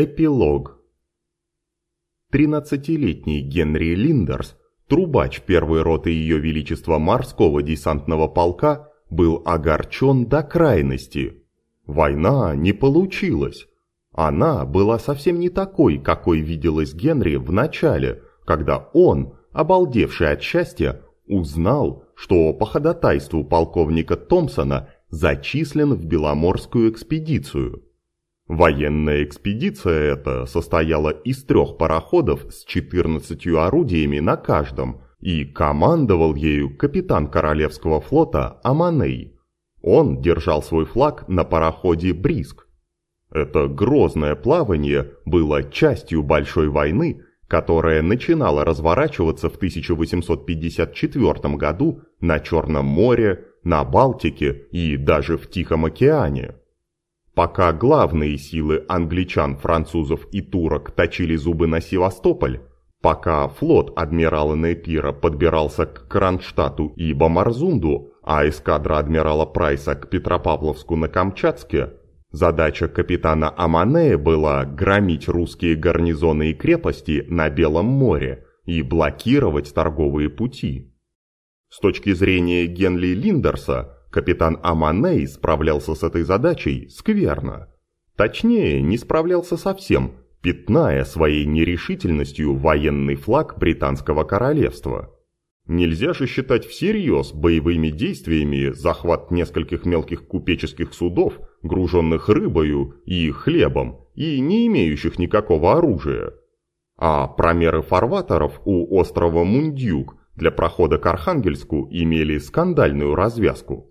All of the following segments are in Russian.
Эпилог Тринадцатилетний Генри Линдерс, трубач первой роты Ее Величества морского десантного полка, был огорчен до крайности. Война не получилась. Она была совсем не такой, какой виделась Генри в начале, когда он, обалдевший от счастья, узнал, что по ходатайству полковника Томпсона зачислен в Беломорскую экспедицию – Военная экспедиция эта состояла из трех пароходов с 14 орудиями на каждом, и командовал ею капитан Королевского флота Аманей. Он держал свой флаг на пароходе «Бриск». Это грозное плавание было частью Большой войны, которая начинала разворачиваться в 1854 году на Черном море, на Балтике и даже в Тихом океане. Пока главные силы англичан, французов и турок точили зубы на Севастополь, пока флот адмирала Непира подбирался к Кронштадту и Бамарзунду, а эскадра адмирала Прайса к Петропавловску на Камчатске, задача капитана Аманея была громить русские гарнизоны и крепости на Белом море и блокировать торговые пути. С точки зрения Генли Линдерса, Капитан Аманей справлялся с этой задачей скверно. Точнее, не справлялся совсем, пятная своей нерешительностью военный флаг Британского королевства. Нельзя же считать всерьез боевыми действиями захват нескольких мелких купеческих судов, груженных рыбою и хлебом, и не имеющих никакого оружия. А промеры фарватеров у острова Мундюк для прохода к Архангельску имели скандальную развязку.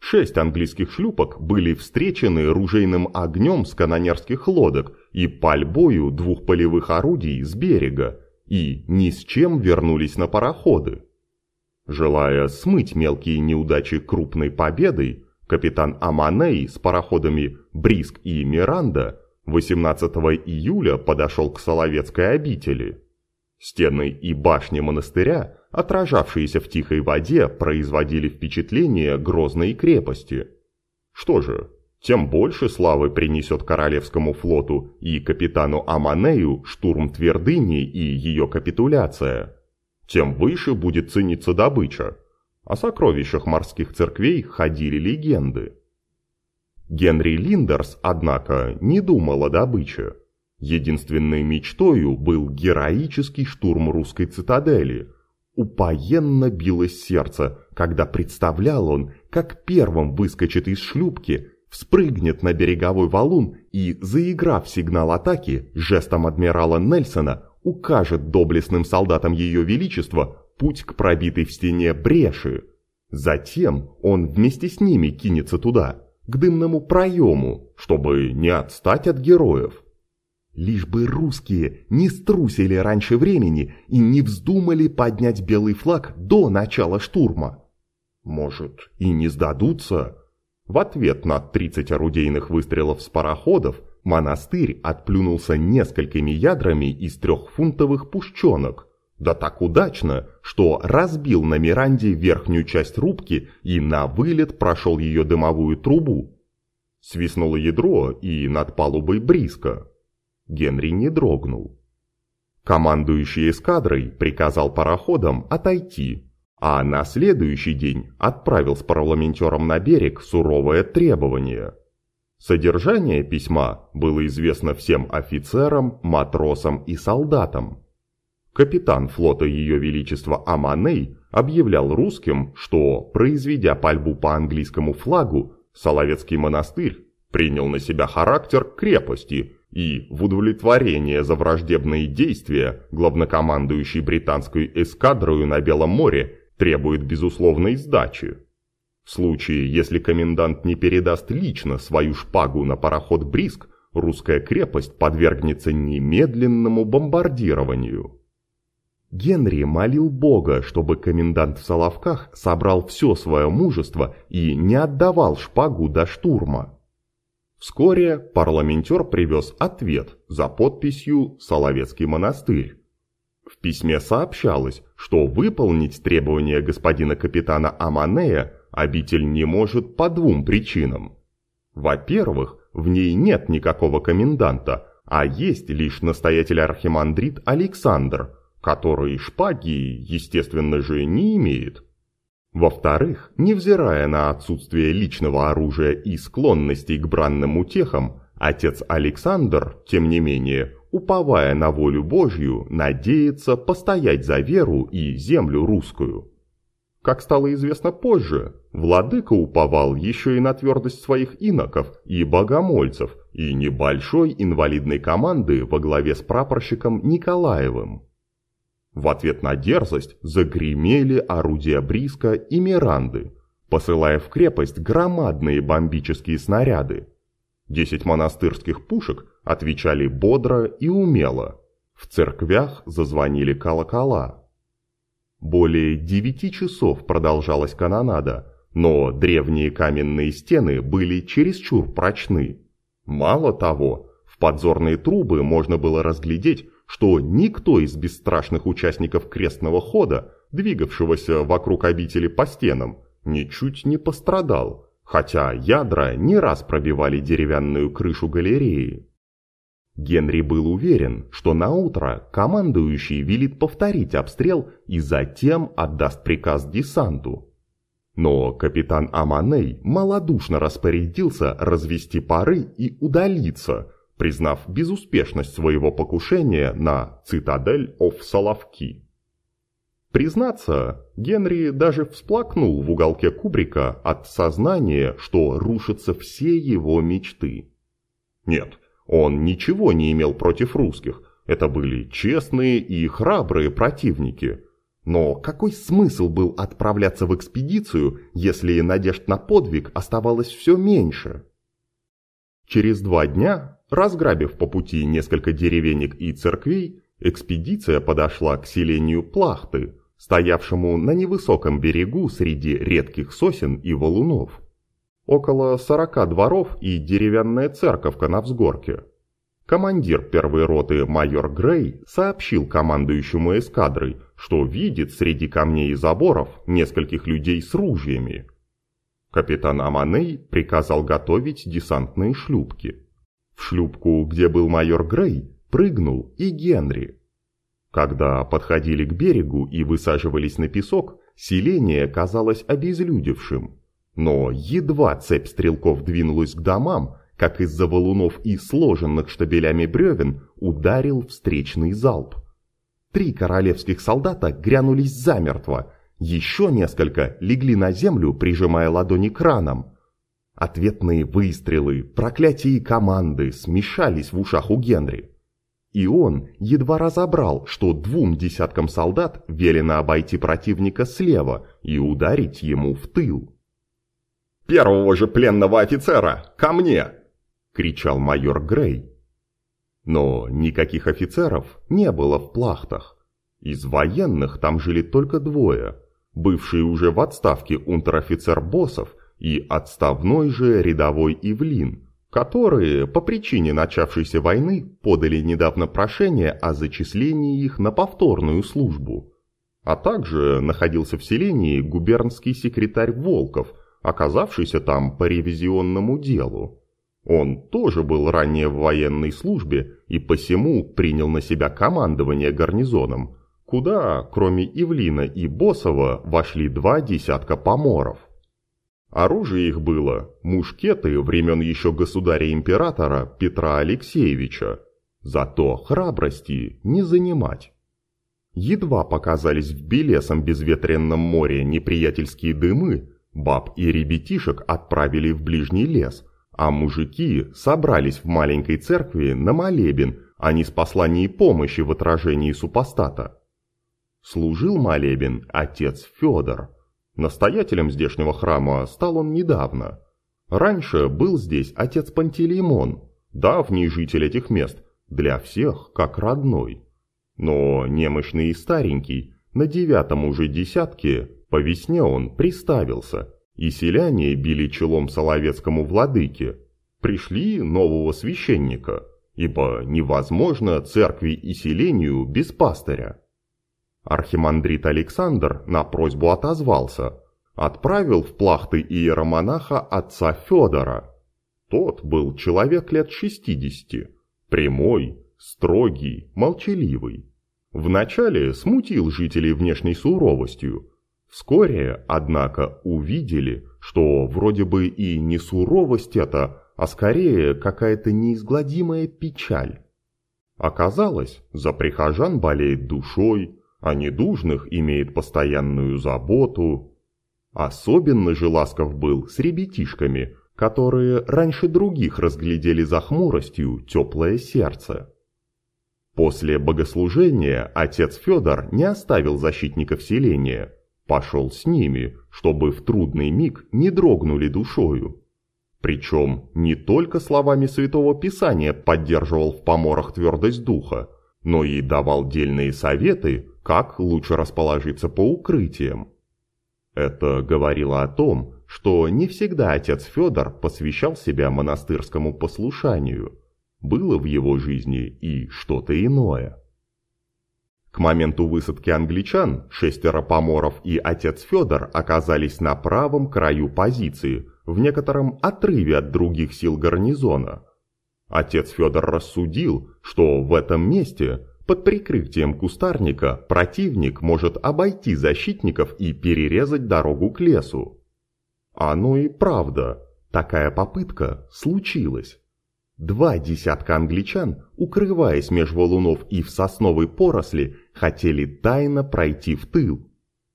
Шесть английских шлюпок были встречены ружейным огнем с канонерских лодок и пальбою двух полевых орудий с берега, и ни с чем вернулись на пароходы. Желая смыть мелкие неудачи крупной победой, капитан Аманей с пароходами «Бриск» и «Миранда» 18 июля подошел к Соловецкой обители. Стены и башни монастыря отражавшиеся в тихой воде, производили впечатление грозной крепости. Что же, тем больше славы принесет Королевскому флоту и капитану Аманею штурм Твердыни и ее капитуляция. Тем выше будет цениться добыча. О сокровищах морских церквей ходили легенды. Генри Линдерс, однако, не думал о добыче. Единственной мечтою был героический штурм русской цитадели – Упоенно билось сердце, когда представлял он, как первым выскочит из шлюпки, вспрыгнет на береговой валун и, заиграв сигнал атаки, жестом адмирала Нельсона укажет доблестным солдатам Ее Величества путь к пробитой в стене бреши. Затем он вместе с ними кинется туда, к дымному проему, чтобы не отстать от героев. Лишь бы русские не струсили раньше времени и не вздумали поднять белый флаг до начала штурма. Может, и не сдадутся? В ответ на 30 орудийных выстрелов с пароходов монастырь отплюнулся несколькими ядрами из трехфунтовых пушченок, да так удачно, что разбил на Миранде верхнюю часть рубки и на вылет прошел ее дымовую трубу. Свистнуло ядро и над палубой близко. Генри не дрогнул. Командующий эскадрой приказал пароходам отойти, а на следующий день отправил с парламентером на берег суровое требование. Содержание письма было известно всем офицерам, матросам и солдатам. Капитан флота Ее Величества Аманей объявлял русским, что, произведя пальбу по английскому флагу, Соловецкий монастырь принял на себя характер крепости и в удовлетворение за враждебные действия главнокомандующий британской эскадрою на Белом море требует безусловной сдачи. В случае, если комендант не передаст лично свою шпагу на пароход «Бриск», русская крепость подвергнется немедленному бомбардированию. Генри молил Бога, чтобы комендант в Соловках собрал все свое мужество и не отдавал шпагу до штурма. Вскоре парламентер привез ответ за подписью «Соловецкий монастырь». В письме сообщалось, что выполнить требования господина капитана Аманея обитель не может по двум причинам. Во-первых, в ней нет никакого коменданта, а есть лишь настоятель архимандрит Александр, который шпаги, естественно же, не имеет. Во-вторых, невзирая на отсутствие личного оружия и склонностей к бранным утехам, отец Александр, тем не менее, уповая на волю Божью, надеется постоять за веру и землю русскую. Как стало известно позже, владыка уповал еще и на твердость своих иноков и богомольцев и небольшой инвалидной команды во главе с прапорщиком Николаевым. В ответ на дерзость загремели орудия Бриска и Миранды, посылая в крепость громадные бомбические снаряды. Десять монастырских пушек отвечали бодро и умело. В церквях зазвонили колокола. Более девяти часов продолжалась канонада, но древние каменные стены были чересчур прочны. Мало того, в подзорные трубы можно было разглядеть, что никто из бесстрашных участников крестного хода, двигавшегося вокруг обители по стенам, ничуть не пострадал, хотя ядра не раз пробивали деревянную крышу галереи. Генри был уверен, что на утро командующий велит повторить обстрел и затем отдаст приказ десанту. Но капитан Аманей малодушно распорядился развести пары и удалиться, признав безуспешность своего покушения на цитадель оф Соловки. Признаться, Генри даже всплакнул в уголке кубрика от сознания, что рушатся все его мечты. Нет, он ничего не имел против русских, это были честные и храбрые противники. Но какой смысл был отправляться в экспедицию, если надежд на подвиг оставалось все меньше? Через два дня, разграбив по пути несколько деревенек и церквей, экспедиция подошла к селению Плахты, стоявшему на невысоком берегу среди редких сосен и валунов. Около сорока дворов и деревянная церковка на взгорке. Командир первой роты майор Грей сообщил командующему эскадрой, что видит среди камней и заборов нескольких людей с ружьями. Капитан Аманей приказал готовить десантные шлюпки. В шлюпку, где был майор Грей, прыгнул и Генри. Когда подходили к берегу и высаживались на песок, селение казалось обезлюдевшим. Но едва цепь стрелков двинулась к домам, как из-за валунов и сложенных штабелями бревен ударил встречный залп. Три королевских солдата грянулись замертво, еще несколько легли на землю, прижимая ладони к ранам. Ответные выстрелы, проклятия и команды смешались в ушах у Генри. И он едва разобрал, что двум десяткам солдат велено обойти противника слева и ударить ему в тыл. «Первого же пленного офицера! Ко мне!» – кричал майор Грей. Но никаких офицеров не было в плахтах. Из военных там жили только двое. Бывший уже в отставке унтер-офицер Босов и отставной же рядовой Ивлин, которые по причине начавшейся войны подали недавно прошение о зачислении их на повторную службу. А также находился в селении губернский секретарь Волков – оказавшийся там по ревизионному делу. Он тоже был ранее в военной службе и посему принял на себя командование гарнизоном, куда, кроме Ивлина и Босова, вошли два десятка поморов. Оружие их было мушкеты времен еще государя-императора Петра Алексеевича, зато храбрости не занимать. Едва показались в белесом безветренном море неприятельские дымы, Баб и ребятишек отправили в ближний лес, а мужики собрались в маленькой церкви на молебен, а не с посланием помощи в отражении супостата. Служил молебен отец Федор. Настоятелем здешнего храма стал он недавно. Раньше был здесь отец Пантелеймон, давний житель этих мест, для всех как родной. Но немощный и старенький, на девятом уже десятке по весне он приставился, и селяне били челом соловецкому владыке. Пришли нового священника, ибо невозможно церкви и селению без пастыря. Архимандрит Александр на просьбу отозвался, отправил в плахты иеромонаха отца Федора. Тот был человек лет шестидесяти, Прямой, строгий, молчаливый. Вначале смутил жителей внешней суровостью. Вскоре, однако, увидели, что вроде бы и не суровость это, а скорее какая-то неизгладимая печаль. Оказалось, за прихожан болеет душой, а недужных имеет постоянную заботу. Особенно же ласков был с ребятишками, которые раньше других разглядели за хмуростью теплое сердце. После богослужения отец Федор не оставил защитников селения, пошел с ними, чтобы в трудный миг не дрогнули душою. Причем не только словами Святого Писания поддерживал в поморах твердость духа, но и давал дельные советы, как лучше расположиться по укрытиям. Это говорило о том, что не всегда отец Федор посвящал себя монастырскому послушанию. Было в его жизни и что-то иное. К моменту высадки англичан шестеро поморов и отец Федор оказались на правом краю позиции, в некотором отрыве от других сил гарнизона. Отец Федор рассудил, что в этом месте под прикрытием кустарника противник может обойти защитников и перерезать дорогу к лесу. Оно и правда, такая попытка случилась. Два десятка англичан, укрываясь меж валунов и в сосновой поросли, хотели тайно пройти в тыл.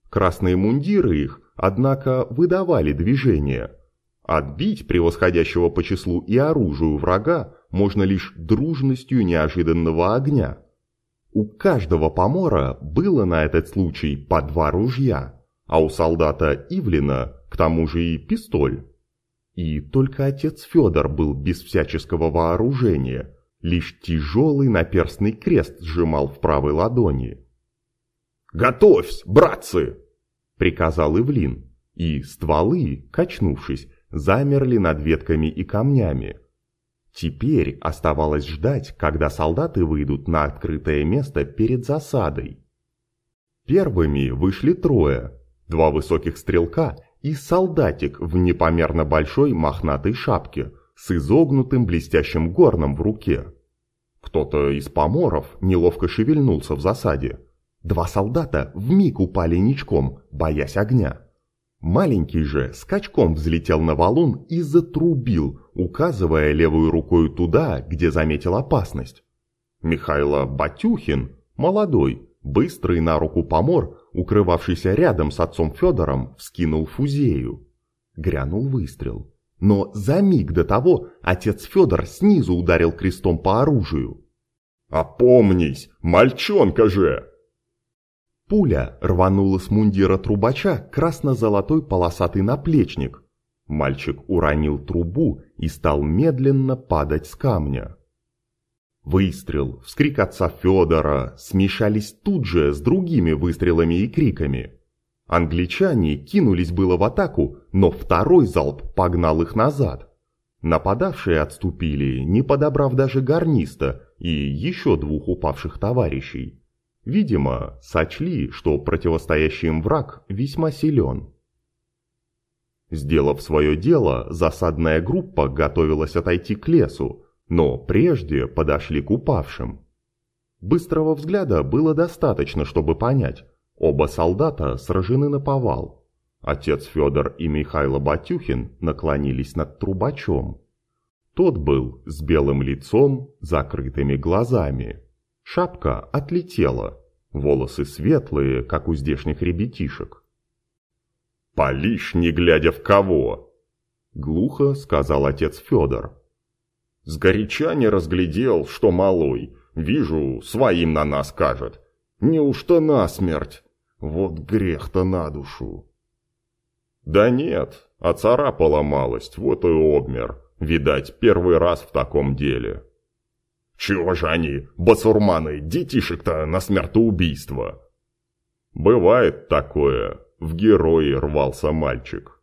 Красные мундиры их, однако, выдавали движение. Отбить превосходящего по числу и оружию врага можно лишь дружностью неожиданного огня. У каждого помора было на этот случай по два ружья, а у солдата Ивлина к тому же и пистоль. И только отец Федор был без всяческого вооружения, лишь тяжелый наперстный крест сжимал в правой ладони. «Готовься, братцы!» — приказал Ивлин, и стволы, качнувшись, замерли над ветками и камнями. Теперь оставалось ждать, когда солдаты выйдут на открытое место перед засадой. Первыми вышли трое, два высоких стрелка и солдатик в непомерно большой мохнатой шапке с изогнутым блестящим горном в руке. Кто-то из поморов неловко шевельнулся в засаде. Два солдата вмиг упали ничком, боясь огня. Маленький же скачком взлетел на валун и затрубил, указывая левой рукой туда, где заметил опасность. Михайло Батюхин, молодой, быстрый на руку помор, укрывавшийся рядом с отцом Федором, вскинул фузею. Грянул выстрел. Но за миг до того отец Федор снизу ударил крестом по оружию. «Опомнись, мальчонка же!» Пуля рванула с мундира трубача красно-золотой полосатый наплечник. Мальчик уронил трубу и стал медленно падать с камня. Выстрел, вскрик отца Федора смешались тут же с другими выстрелами и криками. Англичане кинулись было в атаку, но второй залп погнал их назад. Нападавшие отступили, не подобрав даже гарниста и еще двух упавших товарищей. Видимо, сочли, что противостоящий им враг весьма силен. Сделав свое дело, засадная группа готовилась отойти к лесу, но прежде подошли к упавшим. Быстрого взгляда было достаточно, чтобы понять, оба солдата сражены на повал. Отец Федор и Михайло Батюхин наклонились над трубачом. Тот был с белым лицом, закрытыми глазами. Шапка отлетела, волосы светлые, как у здешних ребятишек. «Палишь, не глядя в кого!» Глухо сказал отец Федор. Сгоряча не разглядел, что малой. Вижу, своим на нас кажет. Неужто насмерть? Вот грех-то на душу. Да нет, оцарапала малость, вот и обмер. Видать, первый раз в таком деле. Чего же они, басурманы, детишек-то на смертоубийство? Бывает такое, в герои рвался мальчик.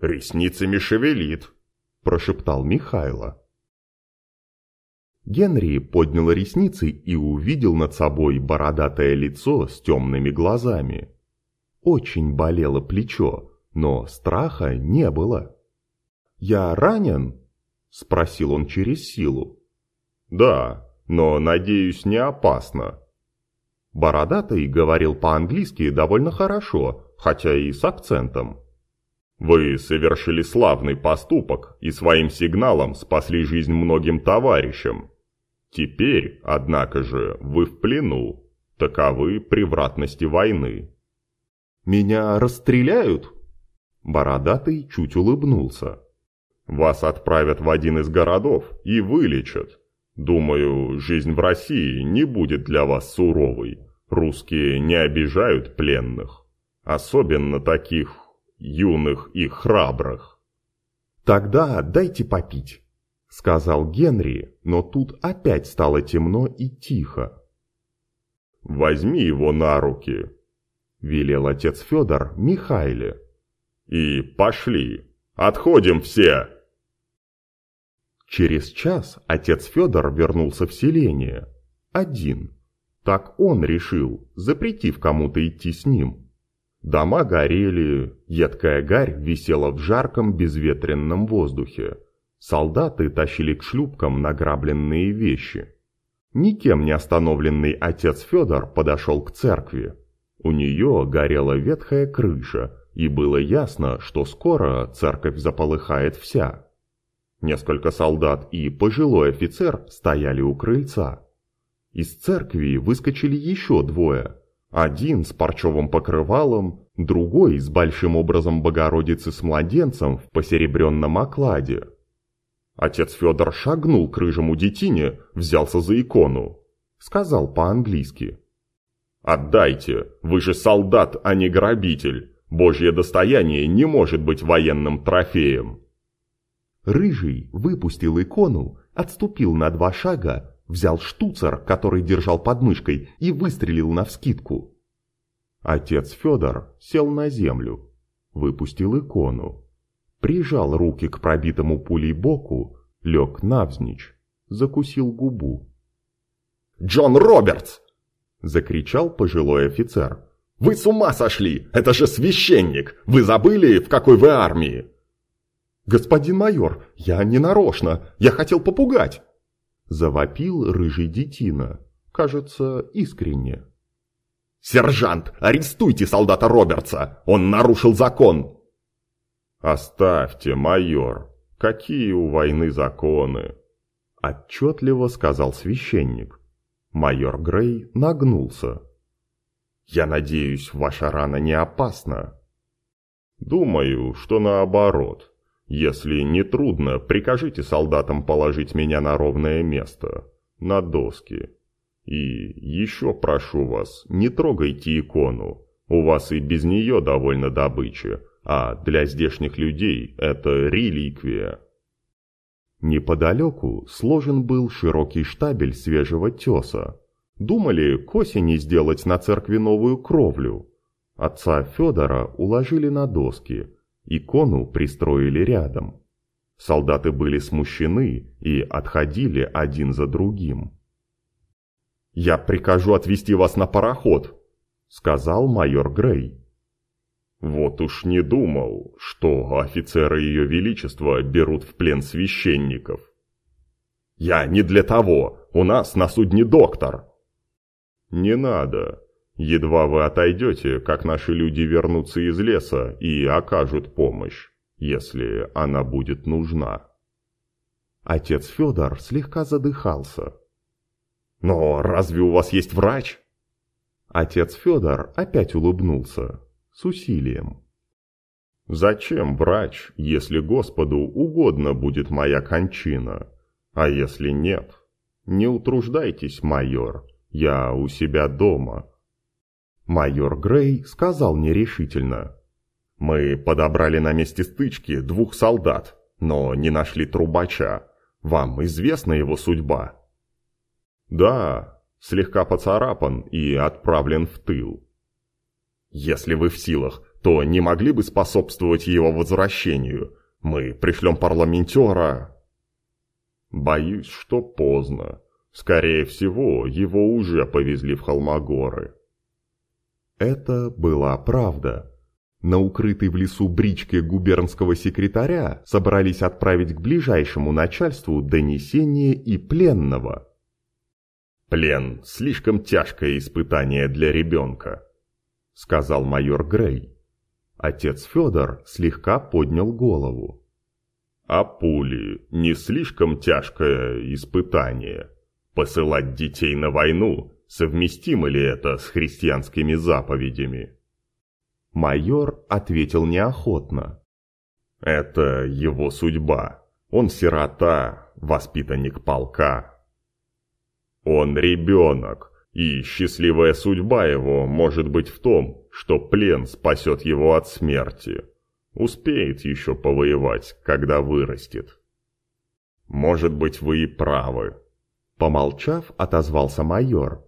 Ресницами шевелит, прошептал Михайло. Генри поднял ресницы и увидел над собой бородатое лицо с темными глазами. Очень болело плечо, но страха не было. «Я ранен?» – спросил он через силу. Да, но, надеюсь, не опасно. Бородатый говорил по-английски довольно хорошо, хотя и с акцентом. Вы совершили славный поступок и своим сигналом спасли жизнь многим товарищам. Теперь, однако же, вы в плену. Таковы превратности войны. Меня расстреляют? Бородатый чуть улыбнулся. Вас отправят в один из городов и вылечат. Думаю, жизнь в России не будет для вас суровой. Русские не обижают пленных. Особенно таких юных и храбрых. «Тогда дайте попить», — сказал Генри, но тут опять стало темно и тихо. «Возьми его на руки», — велел отец Федор Михайле. «И пошли, отходим все!» Через час отец Федор вернулся в селение. Один. Так он решил, запретив кому-то идти с ним. Дома горели, едкая гарь висела в жарком безветренном воздухе. Солдаты тащили к шлюпкам награбленные вещи. Никем не остановленный отец Федор подошел к церкви. У нее горела ветхая крыша, и было ясно, что скоро церковь заполыхает вся. Несколько солдат и пожилой офицер стояли у крыльца. Из церкви выскочили еще двое – один с парчевым покрывалом, другой с большим образом Богородицы с младенцем в посеребренном окладе. Отец Федор шагнул к рыжему детине, взялся за икону. Сказал по-английски. «Отдайте, вы же солдат, а не грабитель. Божье достояние не может быть военным трофеем». Рыжий выпустил икону, отступил на два шага взял штуцер, который держал под мышкой, и выстрелил навскидку. Отец Федор сел на землю, выпустил икону, прижал руки к пробитому пулей боку, лег навзничь, закусил губу. «Джон Робертс!» — закричал пожилой офицер. «Вы с ума сошли! Это же священник! Вы забыли, в какой вы армии?» «Господин майор, я не нарочно, я хотел попугать!» Завопил рыжий детина, кажется, искренне. «Сержант, арестуйте солдата Робертса! Он нарушил закон!» «Оставьте, майор! Какие у войны законы?» Отчетливо сказал священник. Майор Грей нагнулся. «Я надеюсь, ваша рана не опасна?» «Думаю, что наоборот. Если не трудно, прикажите солдатам положить меня на ровное место, на доски. И еще прошу вас, не трогайте икону. У вас и без нее довольно добычи, а для здешних людей это реликвия. Неподалеку сложен был широкий штабель свежего теса. Думали к осени сделать на церкви новую кровлю. Отца Федора уложили на доски – Икону пристроили рядом. Солдаты были смущены и отходили один за другим. «Я прикажу отвезти вас на пароход», — сказал майор Грей. «Вот уж не думал, что офицеры Ее Величества берут в плен священников». «Я не для того, у нас на судне доктор». «Не надо, Едва вы отойдете, как наши люди вернутся из леса и окажут помощь, если она будет нужна. Отец Федор слегка задыхался. «Но разве у вас есть врач?» Отец Федор опять улыбнулся, с усилием. «Зачем врач, если Господу угодно будет моя кончина? А если нет? Не утруждайтесь, майор, я у себя дома, Майор Грей сказал нерешительно. «Мы подобрали на месте стычки двух солдат, но не нашли трубача. Вам известна его судьба?» «Да, слегка поцарапан и отправлен в тыл». «Если вы в силах, то не могли бы способствовать его возвращению? Мы пришлем парламентера...» «Боюсь, что поздно. Скорее всего, его уже повезли в Холмогоры». Это была правда. На укрытой в лесу бричке губернского секретаря собрались отправить к ближайшему начальству донесение и пленного. «Плен – слишком тяжкое испытание для ребенка», – сказал майор Грей. Отец Федор слегка поднял голову. «А пули – не слишком тяжкое испытание? Посылать детей на войну – совместимо ли это с христианскими заповедями?» Майор ответил неохотно. «Это его судьба. Он сирота, воспитанник полка. Он ребенок, и счастливая судьба его может быть в том, что плен спасет его от смерти. Успеет еще повоевать, когда вырастет. Может быть, вы и правы». Помолчав, отозвался майор.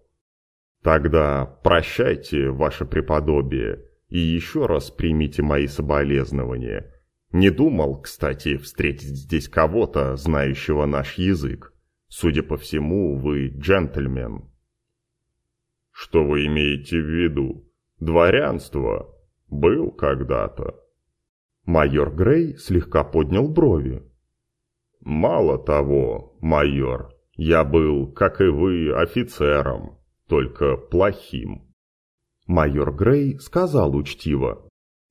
«Тогда прощайте, ваше преподобие, и еще раз примите мои соболезнования. Не думал, кстати, встретить здесь кого-то, знающего наш язык. Судя по всему, вы джентльмен. Что вы имеете в виду? Дворянство? Был когда-то. Майор Грей слегка поднял брови. Мало того, майор, я был, как и вы, офицером, только плохим. Майор Грей сказал учтиво.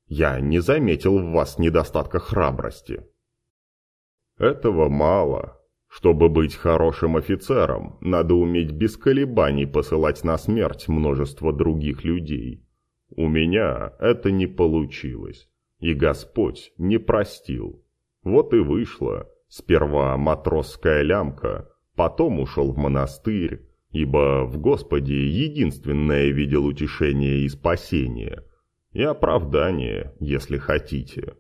«Я не заметил в вас недостатка храбрости». «Этого мало. Чтобы быть хорошим офицером, надо уметь без колебаний посылать на смерть множество других людей. У меня это не получилось, и Господь не простил. Вот и вышло. Сперва матросская лямка, потом ушел в монастырь, ибо в Господе единственное видел утешение и спасение, и оправдание, если хотите.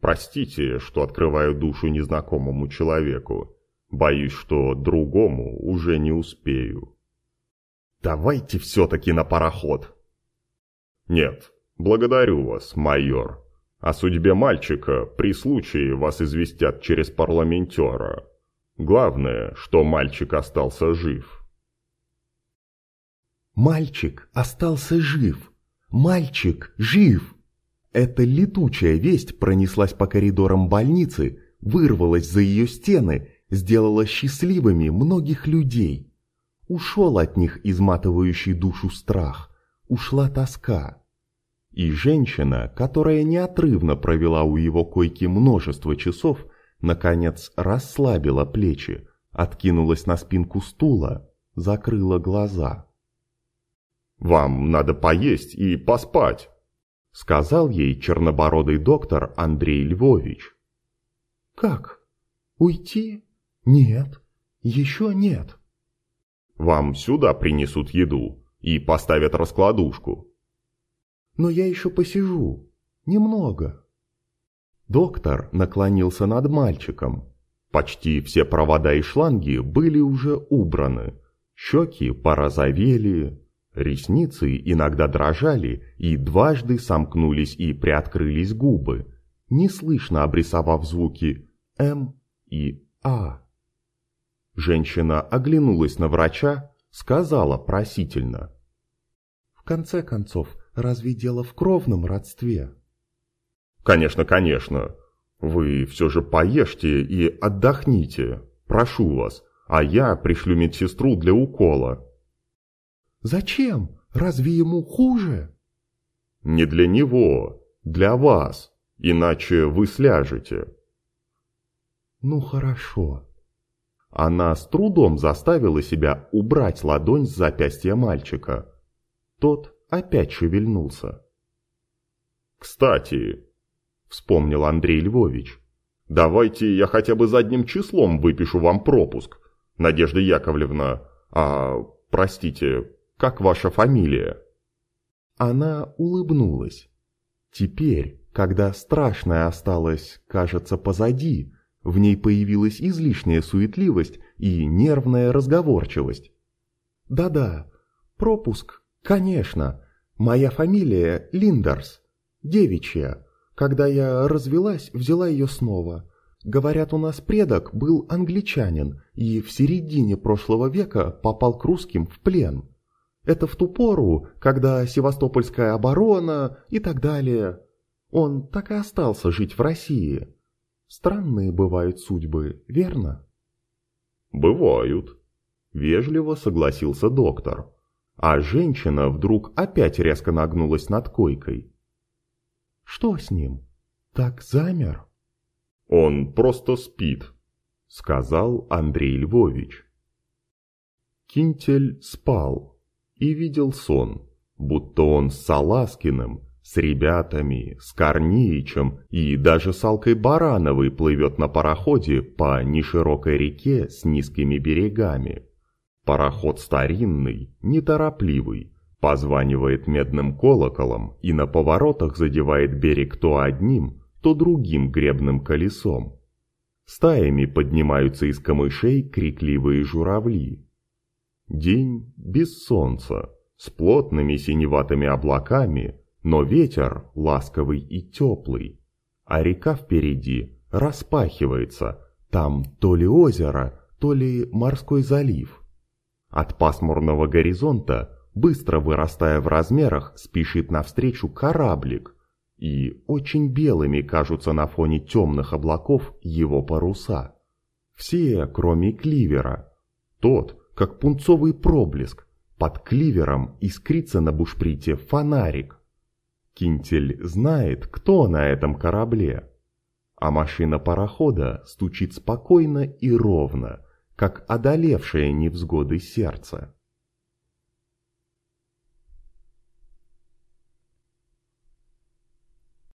Простите, что открываю душу незнакомому человеку, боюсь, что другому уже не успею. Давайте все-таки на пароход. Нет, благодарю вас, майор. О судьбе мальчика при случае вас известят через парламентера. Главное, что мальчик остался жив. Мальчик остался жив. Мальчик жив. Эта летучая весть пронеслась по коридорам больницы, вырвалась за ее стены, сделала счастливыми многих людей. Ушел от них изматывающий душу страх, ушла тоска. И женщина, которая неотрывно провела у его койки множество часов, наконец расслабила плечи, откинулась на спинку стула, закрыла глаза. «Вам надо поесть и поспать», — сказал ей чернобородый доктор Андрей Львович. «Как? Уйти? Нет, еще нет». «Вам сюда принесут еду и поставят раскладушку». «Но я еще посижу. Немного». Доктор наклонился над мальчиком. Почти все провода и шланги были уже убраны. Щеки порозовели, Ресницы иногда дрожали, и дважды сомкнулись и приоткрылись губы, неслышно обрисовав звуки «М» и «А». Женщина оглянулась на врача, сказала просительно. «В конце концов, разве дело в кровном родстве?» «Конечно, конечно. Вы все же поешьте и отдохните, прошу вас, а я пришлю медсестру для укола». Зачем? Разве ему хуже? Не для него, для вас, иначе вы сляжете. Ну хорошо. Она с трудом заставила себя убрать ладонь с запястья мальчика. Тот опять шевельнулся. «Кстати», — вспомнил Андрей Львович, — «давайте я хотя бы задним числом выпишу вам пропуск. Надежда Яковлевна, а, простите, как ваша фамилия?» Она улыбнулась. Теперь, когда страшное осталось, кажется, позади, в ней появилась излишняя суетливость и нервная разговорчивость. «Да-да, пропуск, конечно. Моя фамилия Линдерс, девичья. Когда я развелась, взяла ее снова. Говорят, у нас предок был англичанин и в середине прошлого века попал к русским в плен. Это в ту пору, когда Севастопольская оборона и так далее. Он так и остался жить в России. Странные бывают судьбы, верно? Бывают. Вежливо согласился доктор. А женщина вдруг опять резко нагнулась над койкой. Что с ним? Так замер? Он просто спит, сказал Андрей Львович. Кинтель спал и видел сон, будто он с Саласкиным, с ребятами, с Корнеичем и даже с Алкой Барановой плывет на пароходе по неширокой реке с низкими берегами. Пароход старинный, неторопливый, позванивает медным колоколом и на поворотах задевает берег то одним, то другим гребным колесом. Стаями поднимаются из камышей крикливые журавли. День без солнца, с плотными синеватыми облаками, но ветер ласковый и теплый, а река впереди распахивается, там то ли озеро, то ли морской залив. От пасмурного горизонта, быстро вырастая в размерах, спешит навстречу кораблик, и очень белыми кажутся на фоне темных облаков его паруса. Все, кроме кливера. Тот, как пунцовый проблеск, под кливером искрится на бушприте фонарик. Кинтель знает, кто на этом корабле. А машина парохода стучит спокойно и ровно – как одолевшее невзгоды сердце.